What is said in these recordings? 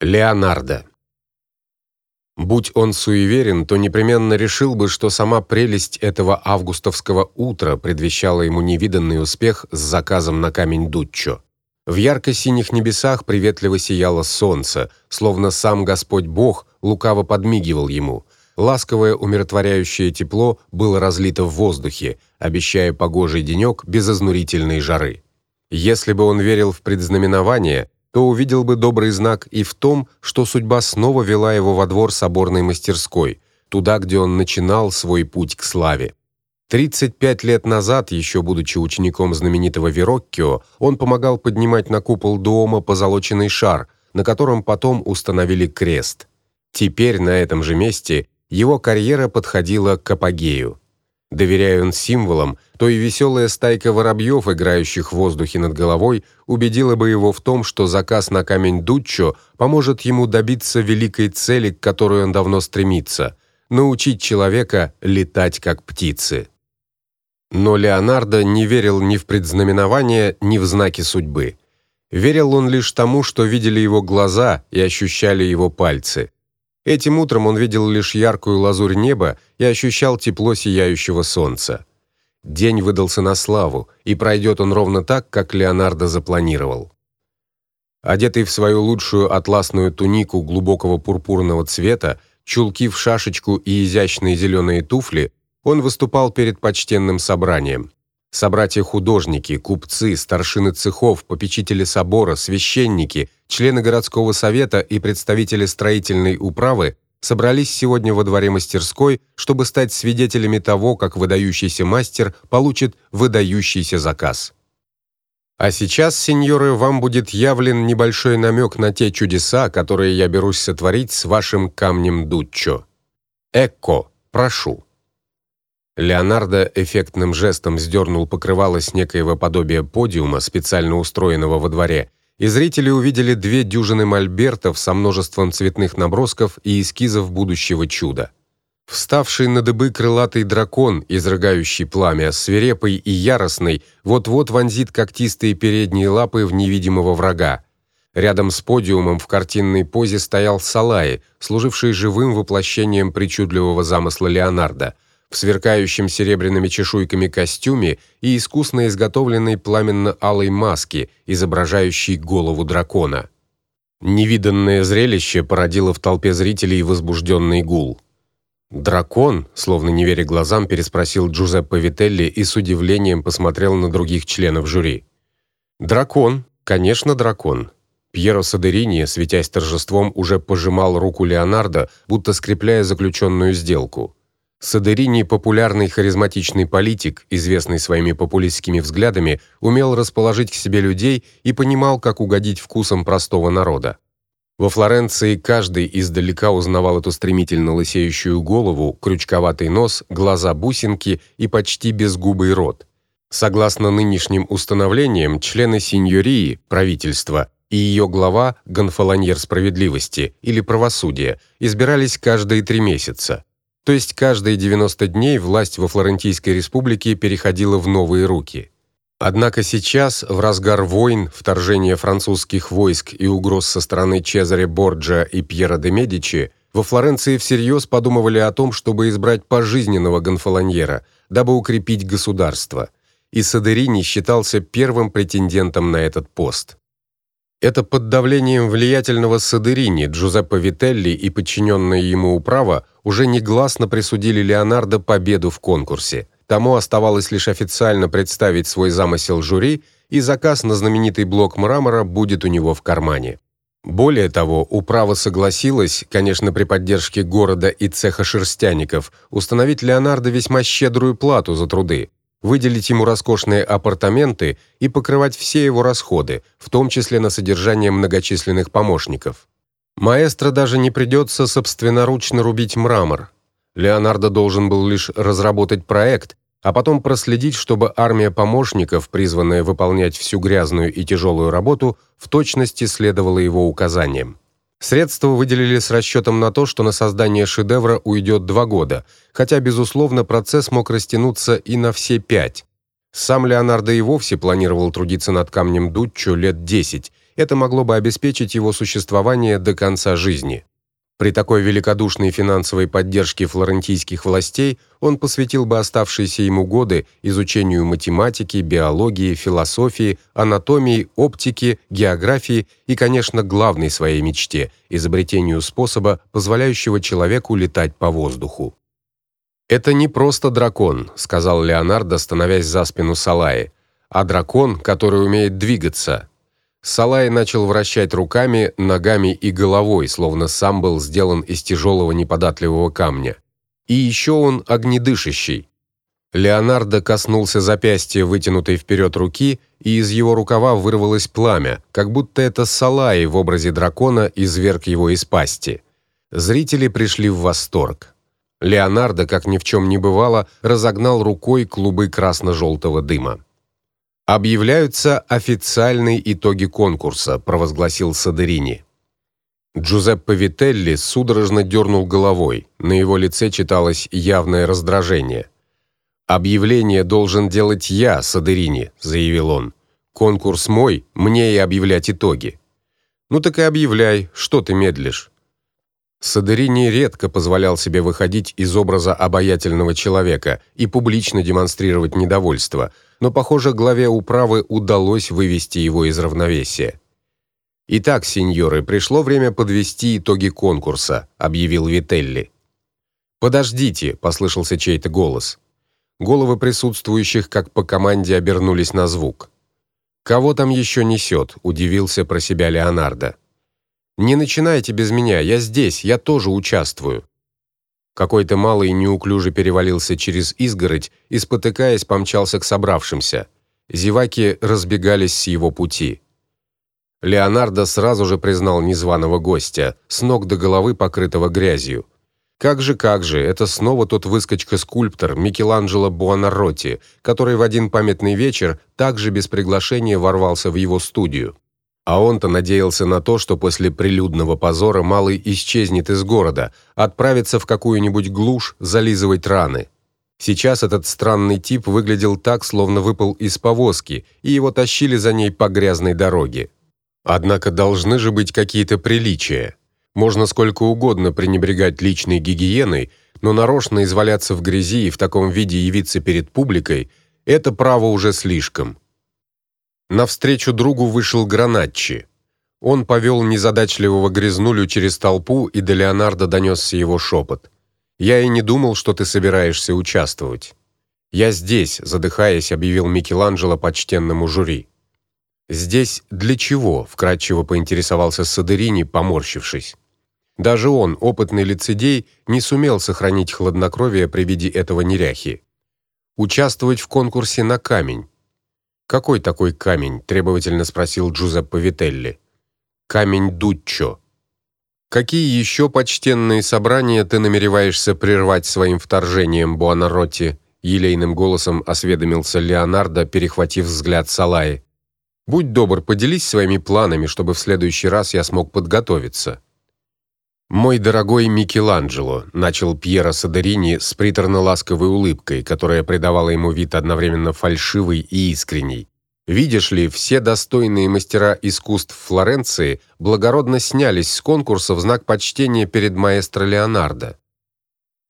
Леонардо. Будь он суеверен, то непременно решил бы, что сама прелесть этого августовского утра предвещала ему невиданный успех с заказом на камень Дуччо. В ярко-синих небесах приветливо сияло солнце, словно сам Господь Бог лукаво подмигивал ему. Ласковое умиротворяющее тепло было разлито в воздухе, обещая погожий денек без изнурительной жары. Если бы он верил в предзнаменование, то увидел бы добрый знак и в том, что судьба снова вела его во двор соборной мастерской, туда, где он начинал свой путь к славе. 35 лет назад, еще будучи учеником знаменитого Вероккио, он помогал поднимать на купол дома позолоченный шар, на котором потом установили крест. Теперь на этом же месте его карьера подходила к апогею. Доверяя он символам, то и веселая стайка воробьев, играющих в воздухе над головой, убедила бы его в том, что заказ на камень Дуччо поможет ему добиться великой цели, к которой он давно стремится научить человека летать как птицы. Но Леонардо не верил ни в предзнаменования, ни в знаки судьбы. Верил он лишь тому, что видели его глаза и ощущали его пальцы. Этим утром он видел лишь яркую лазурь неба и ощущал тепло сияющего солнца. День выдался на славу, и пройдет он ровно так, как Леонардо запланировал. Одетый в свою лучшую атласную тунику глубокого пурпурного цвета, чулки в шашечку и изящные зеленые туфли, он выступал перед почтенным собранием. Собратья-художники, купцы, старшины цехов, попечители собора, священники, члены городского совета и представители строительной управы собрались сегодня во дворе мастерской, чтобы стать свидетелями того, как выдающийся мастер получит выдающийся заказ. А сейчас, сеньоры, вам будет явлен небольшой намек на те чудеса, которые я берусь сотворить с вашим камнем Дуччо. Экко, прошу. Леонардо эффектным жестом сдернул покрывало с некоего подобия подиума, специально устроенного во дворе, и зрители увидели две дюжины мольбертов со множеством цветных набросков и эскизов будущего чуда. Вставший на дыбы крылатый дракон, изрыгающий пламя, свирепый и яростный, вот-вот вонзит когтистые передние лапы в невидимого врага. Рядом с подиумом в картинной позе стоял Салаи, служивший живым воплощением причудливого замысла Леонардо – в сверкающем серебряными чешуйками костюме и искусно изготовленной пламенно-алой маске, изображающей голову дракона. Невиданное зрелище породило в толпе зрителей возбужденный гул. Дракон, словно не веря глазам, переспросил Джузеппе Вителли и с удивлением посмотрел на других членов жюри. Дракон, конечно, дракон. Пьеро Садерини, светясь торжеством, уже пожимал руку Леонардо, будто скрепляя заключенную сделку. Садерини, популярный харизматичный политик, известный своими популистскими взглядами, умел расположить к себе людей и понимал, как угодить вкусам простого народа. Во Флоренции каждый издалека узнавал эту стремительно лысеющую голову, крючковатый нос, глаза-бусинки и почти безгубый рот. Согласно нынешним установлениям, члены сеньории, правительства, и ее глава, гонфолоньер справедливости или правосудия, избирались каждые три месяца. То есть каждые 90 дней власть во Флорентийской республике переходила в новые руки. Однако сейчас, в разгар войн, вторжения французских войск и угроз со стороны Чезаре Борджа и Пьера де Медичи, во Флоренции всерьез подумывали о том, чтобы избрать пожизненного гонфолоньера, дабы укрепить государство. И Садерини считался первым претендентом на этот пост. Это под давлением влиятельного Садерини, Джузеппе Вителли и подчиненная ему управа уже негласно присудили Леонардо победу в конкурсе. Тому оставалось лишь официально представить свой замысел жюри, и заказ на знаменитый блок мрамора будет у него в кармане. Более того, управа согласилась, конечно, при поддержке города и цеха шерстяников, установить Леонардо весьма щедрую плату за труды выделить ему роскошные апартаменты и покрывать все его расходы, в том числе на содержание многочисленных помощников. Маэстро даже не придется собственноручно рубить мрамор. Леонардо должен был лишь разработать проект, а потом проследить, чтобы армия помощников, призванная выполнять всю грязную и тяжелую работу, в точности следовала его указаниям. Средства выделили с расчетом на то, что на создание шедевра уйдет два года, хотя безусловно процесс мог растянуться и на все пять. Сам Леонардо и вовсе планировал трудиться над камнем Дуччо лет 10 Это могло бы обеспечить его существование до конца жизни. При такой великодушной финансовой поддержке флорентийских властей он посвятил бы оставшиеся ему годы изучению математики, биологии, философии, анатомии, оптики, географии и, конечно, главной своей мечте изобретению способа, позволяющего человеку летать по воздуху. Это не просто дракон, сказал Леонардо, становясь за спину Салаи, а дракон, который умеет двигаться, Салай начал вращать руками, ногами и головой, словно сам был сделан из тяжелого неподатливого камня. И еще он огнедышащий. Леонардо коснулся запястья вытянутой вперед руки, и из его рукава вырвалось пламя, как будто это Салай в образе дракона изверг его из пасти. Зрители пришли в восторг. Леонардо, как ни в чем не бывало, разогнал рукой клубы красно желтого дыма. Объявляются официальные итоги конкурса, провозгласил Садерини. Джузеппе Вителли судорожно дернул головой. На его лице читалось явное раздражение. Объявление должен делать я, Садерини, заявил он. Конкурс мой, мне и объявлять итоги. Ну так и объявляй, что ты медлишь? Садерини редко позволял себе выходить из образа обаятельного человека и публично демонстрировать недовольство но, похоже, главе управы удалось вывести его из равновесия. Итак, сеньоры, пришло время подвести итоги конкурса, объявил Вителли. Подождите, послышался чей-то голос. Головы присутствующих, как по команде, обернулись на звук. Кого там еще несет?» – удивился про себя Леонардо. Не начинайте без меня, я здесь, я тоже участвую. Какой-то малый неуклюже перевалился через изгородь и спотыкаясь помчался к собравшимся. Зеваки разбегались с его пути. Леонардо сразу же признал незваного гостя, с ног до головы покрытого грязью. Как же, как же, это снова тот выскочка-скульптор Микеланджело Буонаротти, который в один памятный вечер также без приглашения ворвался в его студию. А он-то надеялся на то, что после прилюдного позора малый исчезнет из города, отправится в какую-нибудь глушь зализывать раны. Сейчас этот странный тип выглядел так, словно выпал из повозки, и его тащили за ней по грязной дороге. Однако должны же быть какие-то приличия. Можно сколько угодно пренебрегать личной гигиеной, но нарочно изваляться в грязи и в таком виде явиться перед публикой это право уже слишком. Навстречу другу вышел Гранатчи. Он повел незадачливого грязнулю через толпу, и до Леонардо донесся его шепот. Я и не думал, что ты собираешься участвовать. Я здесь, задыхаясь, объявил Микеланджело почтенному жюри. Здесь для чего? вкратчиво поинтересовался Садерини, поморщившись. Даже он, опытный лицедей, не сумел сохранить хладнокровие при виде этого неряхи. Участвовать в конкурсе на камень. Какой такой камень? требовательно спросил Джузеппе Вителли. Камень Дуччо. Какие еще почтенные собрания ты намереваешься прервать своим вторжением, Буонаротти? елейным голосом осведомился Леонардо, перехватив взгляд Салаи. Будь добр, поделись своими планами, чтобы в следующий раз я смог подготовиться. Мой дорогой Микеланджело, начал Пьеро Садерини с приторно-ласковой улыбкой, которая придавала ему вид одновременно фальшивый и искренний. Видишь ли, все достойные мастера искусств Флоренции благородно снялись с конкурса в знак почтения перед маэстро Леонардо.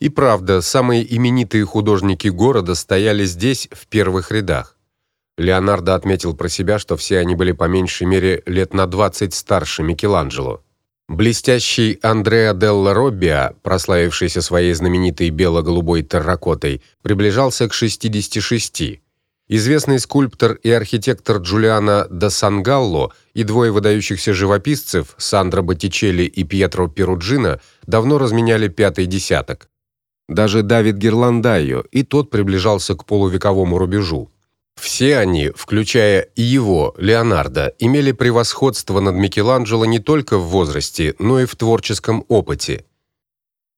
И правда, самые именитые художники города стояли здесь в первых рядах. Леонардо отметил про себя, что все они были по меньшей мере лет на 20 старше Микеланджело. Блестящий Андреа Делла Роббиа, прославившийся своей знаменитой бело-голубой терракотой, приближался к 66. Известный скульптор и архитектор Джулиано да Сангалло и двое выдающихся живописцев Сандро Боттичелли и Пьетро Перуджино давно разменяли пятый десяток. Даже Давид Герландайо и тот приближался к полувековому рубежу. Все они, включая и его, Леонардо, имели превосходство над Микеланджело не только в возрасте, но и в творческом опыте.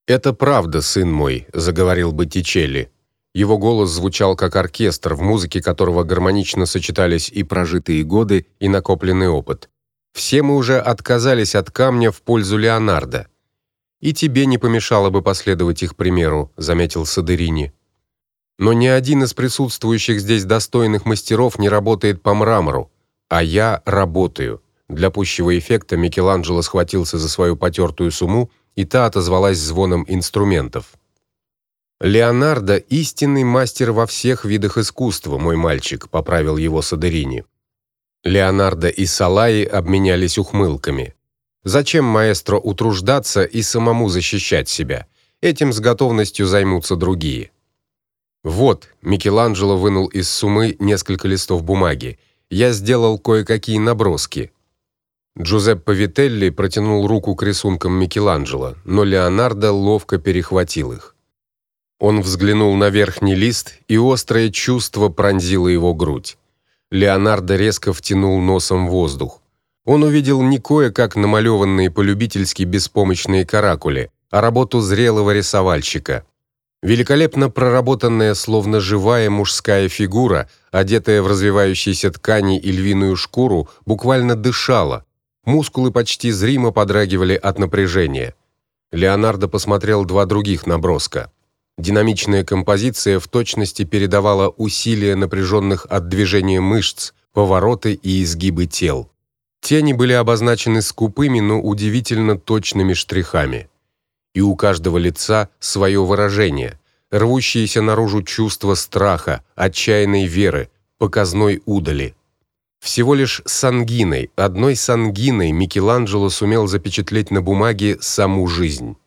Это правда, сын мой, заговорил Боттичелли. Его голос звучал как оркестр, в музыке которого гармонично сочетались и прожитые годы, и накопленный опыт. Все мы уже отказались от камня в пользу Леонардо. И тебе не помешало бы последовать их примеру, заметил Садерини. Но ни один из присутствующих здесь достойных мастеров не работает по мрамору, а я работаю. Для пущего эффекта Микеланджело схватился за свою потертую сумму, и та отозвалась звоном инструментов. Леонардо истинный мастер во всех видах искусства, мой мальчик, поправил его Садерини. Леонардо и Салаи обменялись ухмылками. Зачем маэстро утруждаться и самому защищать себя? Этим с готовностью займутся другие. Вот, Микеланджело вынул из сумы несколько листов бумаги. Я сделал кое-какие наброски. Джузеппе Вителли протянул руку к рисункам Микеланджело, но Леонардо ловко перехватил их. Он взглянул на верхний лист, и острое чувство пронзило его грудь. Леонардо резко втянул носом воздух. Он увидел не кое-как намалеванные по-любительски беспомощные каракули, а работу зрелого рисовальщика. Великолепно проработанная, словно живая мужская фигура, одетая в развивающиеся ткани и львиную шкуру, буквально дышала. Мускулы почти зримо подрагивали от напряжения. Леонардо посмотрел два других наброска. Динамичная композиция в точности передавала усилия напряженных от движения мышц, повороты и изгибы тел. Тени были обозначены скупыми, но удивительно точными штрихами. И у каждого лица свое выражение, рвущееся наружу чувство страха, отчаянной веры, показной удали. Всего лишь с ангиной, одной с ангиной Микеланджело сумел запечатлеть на бумаге саму жизнь.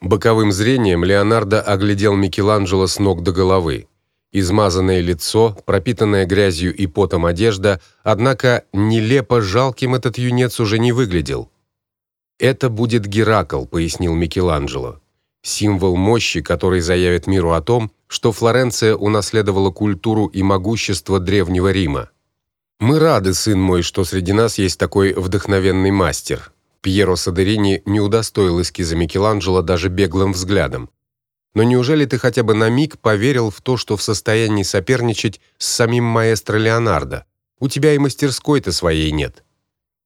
Боковым зрением Леонардо оглядел Микеланджело с ног до головы. Измазанное лицо, пропитанная грязью и потом одежда, однако нелепо жалким этот юнец уже не выглядел. Это будет Геракл, пояснил Микеланджело. Символ мощи, который заявит миру о том, что Флоренция унаследовала культуру и могущество древнего Рима. Мы рады, сын мой, что среди нас есть такой вдохновенный мастер. Пьеро Садерини не удостоил эскиза Микеланджело даже беглым взглядом. Но неужели ты хотя бы на миг поверил в то, что в состоянии соперничать с самим маэстро Леонардо? У тебя и мастерской-то своей нет.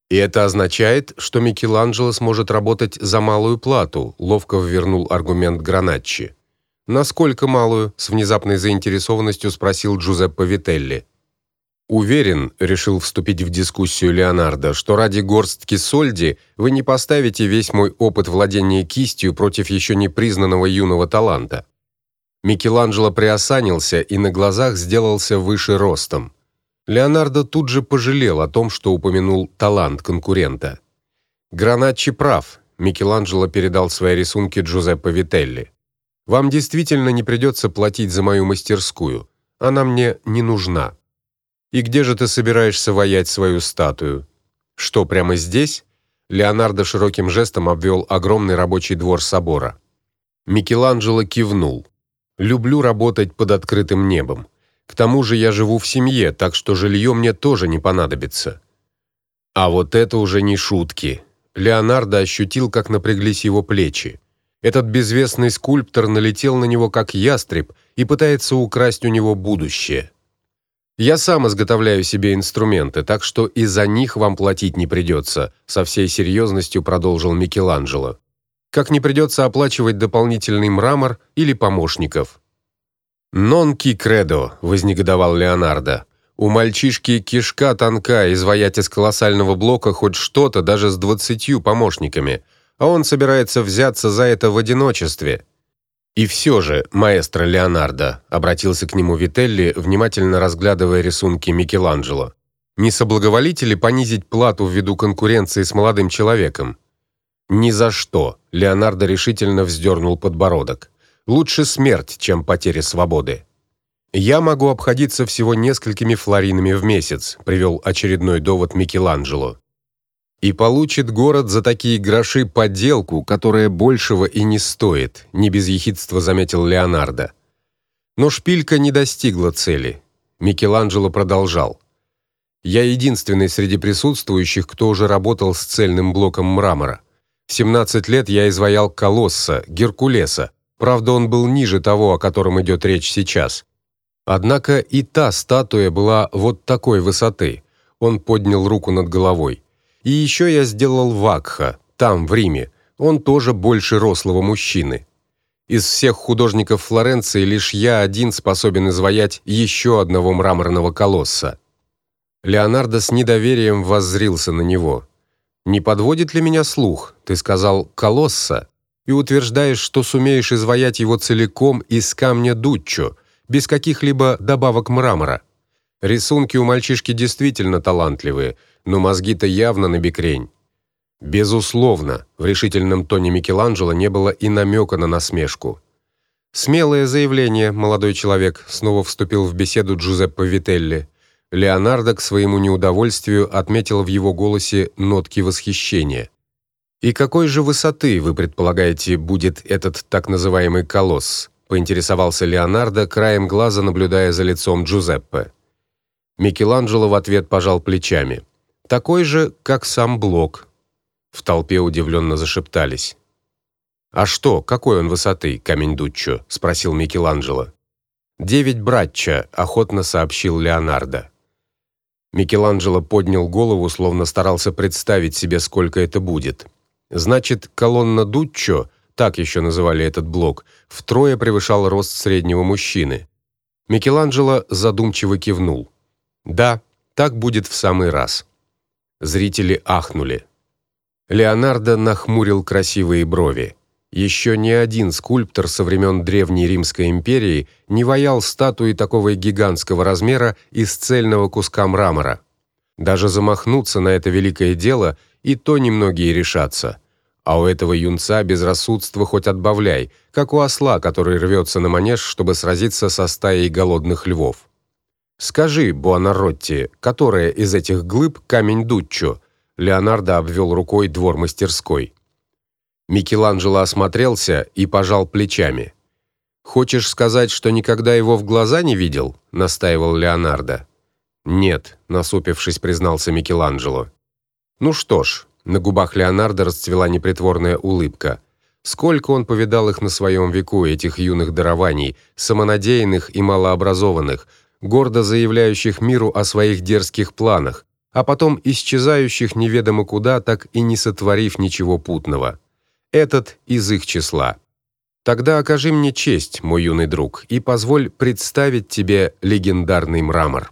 И это означает, что Микеланджело сможет работать за малую плату, ловко ввернул аргумент Граначчи. Насколько малую? с внезапной заинтересованностью спросил Джузеппе Вителли. Уверен, решил вступить в дискуссию Леонардо, что ради горстки сольди вы не поставите весь мой опыт владения кистью против еще не признанного юного таланта. Микеланджело приосанился и на глазах сделался выше ростом. Леонардо тут же пожалел о том, что упомянул талант конкурента. Граначчи прав. Микеланджело передал свои рисунки Джузеппе Вителли. Вам действительно не придется платить за мою мастерскую. Она мне не нужна. И где же ты собираешься воять свою статую? Что, прямо здесь? Леонардо широким жестом обвел огромный рабочий двор собора. Микеланджело кивнул. Люблю работать под открытым небом. К тому же я живу в семье, так что жилье мне тоже не понадобится. А вот это уже не шутки. Леонардо ощутил, как напряглись его плечи. Этот безвестный скульптор налетел на него как ястреб и пытается украсть у него будущее. Я сам изготовляю себе инструменты, так что и за них вам платить не придется», — со всей серьезностью продолжил Микеланджело. Как не придется оплачивать дополнительный мрамор или помощников. «Non ки кредо», — вознегодовал Леонардо. «У мальчишки кишка тонка изваять из колоссального блока хоть что-то даже с двадцатью помощниками, а он собирается взяться за это в одиночестве. И все же, маэстро Леонардо, обратился к нему Вителли, внимательно разглядывая рисунки Микеланджело. Не соблаговолите ли понизить плату ввиду конкуренции с молодым человеком? Ни за что, Леонардо решительно вздернул подбородок. Лучше смерть, чем потеря свободы. Я могу обходиться всего несколькими флоринами в месяц, привел очередной довод Микеланджело. И получит город за такие гроши подделку, которая большего и не стоит, не без ехидства заметил Леонардо. Но шпилька не достигла цели. Микеланджело продолжал: "Я единственный среди присутствующих, кто уже работал с цельным блоком мрамора. В 17 лет я изваял колосса, Геркулеса. Правда, он был ниже того, о котором идет речь сейчас. Однако и та статуя была вот такой высоты. Он поднял руку над головой. И еще я сделал Вакха, там, в Риме. Он тоже больше рослого мужчины. Из всех художников Флоренции лишь я один способен изваять еще одного мраморного колосса. Леонардо с недоверием воззрился на него. Не подводит ли меня слух? Ты сказал колосса и утверждаешь, что сумеешь изваять его целиком из камня дуччо, без каких-либо добавок мрамора. Рисунки у мальчишки действительно талантливые, но мозги-то явно на бекрень. Безусловно, в решительном тоне Микеланджело не было и намека на насмешку. Смелое заявление, молодой человек, снова вступил в беседу Джузеппе Вителли. Леонардо к своему неудовольствию отметил в его голосе нотки восхищения. И какой же высоты, вы предполагаете, будет этот так называемый колосс? поинтересовался Леонардо, краем глаза наблюдая за лицом Джузеппе. Микеланджело в ответ пожал плечами. Такой же, как сам Блок. В толпе удивленно зашептались. А что, какой он высоты, камень Дуччо? спросил Микеланджело. Девять братча, охотно сообщил Леонардо. Микеланджело поднял голову, словно старался представить себе, сколько это будет. Значит, колонна Дуччо, так еще называли этот блок, втрое превышал рост среднего мужчины. Микеланджело задумчиво кивнул. Да, так будет в самый раз. Зрители ахнули. Леонардо нахмурил красивые брови. Еще ни один скульптор со времен древней Римской империи не ваял статуи такого гигантского размера из цельного куска мрамора. Даже замахнуться на это великое дело и то немногие решатся. А у этого юнца безрассудство хоть отбавляй, как у осла, который рвется на манеж, чтобы сразиться со стаей голодных львов. Скажи, Буонаротти, которая из этих глыб камень Дуччо? Леонардо обвел рукой двор мастерской. Микеланджело осмотрелся и пожал плечами. Хочешь сказать, что никогда его в глаза не видел? настаивал Леонардо. Нет, насупившись, признался Микеланджело. Ну что ж, на губах Леонардо расцвела непритворная улыбка. Сколько он повидал их на своем веку, этих юных дарований, самонадеянных и малообразованных, гордо заявляющих миру о своих дерзких планах, а потом исчезающих неведомо куда, так и не сотворив ничего путного. Этот из их числа. Тогда окажи мне честь, мой юный друг, и позволь представить тебе легендарный мрамор.